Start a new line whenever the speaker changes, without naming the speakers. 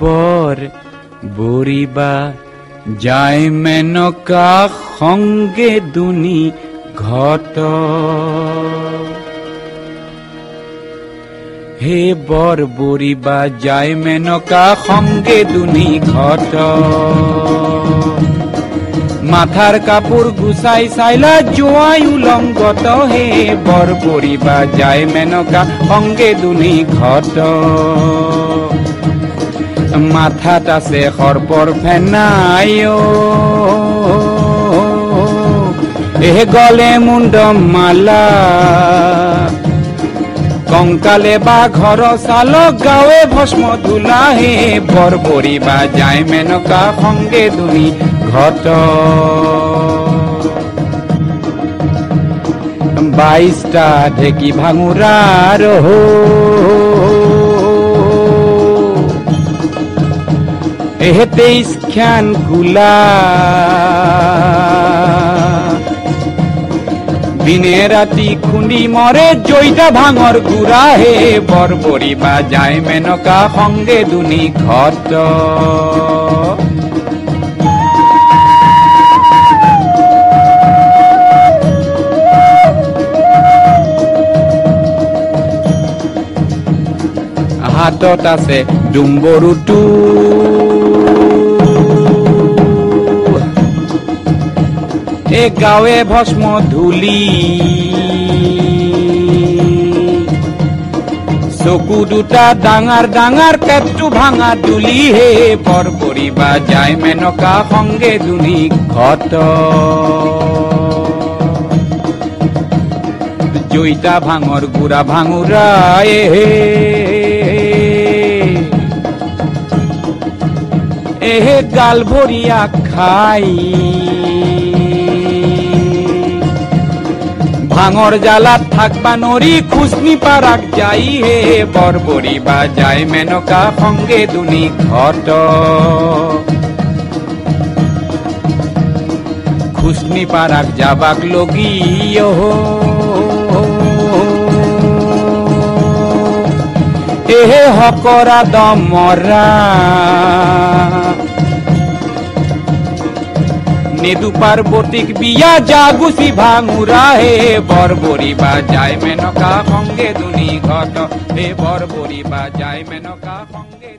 বর, বরিবা যায় মেনকা সঙ্গে দুনি ঘট। হে বর, বরিবা যায় মেনকা সঙ্গে দুনি ঘট। মাথার কাপড় গুছাই চাইলা জোয়াই উলংগত হে বর, বরিবা যায় মেনকা সঙ্গে দুনি ঘট। মাথাত আছে সৰ্পৰ ফেনাই এ গলে মুণ্ড মালা। কঙ্কালে বা ঘর চাল গাঁৱে ভস্ম ধুলা হে বৰ বৰিবা যায় মেনকা সঙ্গে দুনি ঘট। বাইশটা ঢেকি ভাঙুরার তেইশ খ্যান কুলা দিনে রাতি খুন্দি মরে জৈটা ভাঙর গুড়া হে, বরবরি বা যায় মেনকা সঙ্গে দুনি ঘট হাতত আছে ডুম্বৰুটো এ গাঁৱে ভস্ম ধূলি। চকু দুটা ডাঙৰ ডাঙৰ পেটটো ভাঙা দুলি হে বৰ কৰিবা যায় মেনকা সঙ্গে দুনি ঘট। জৈতা ভাঙৰ গুড়া ভাঙুৰা এ হে। এহে গাল ভরিয়া খাই। ভাঙর জ্বালাত থাকবা নরি খুসনি পারাক যাই হে বরবরি বা যায় মেনকা সঙ্গে দুনি ঘট। খুসনি পারাক যাবাক লগি এহে হকরা দমরা নেদু পার্বতিক বিয়া জাগুসি ভাঙুরা হে বরবরি বা যায় মেনকা ভঙ্গে দুনি ঘট হে বরবরি বা যায় মেনকা সঙ্গে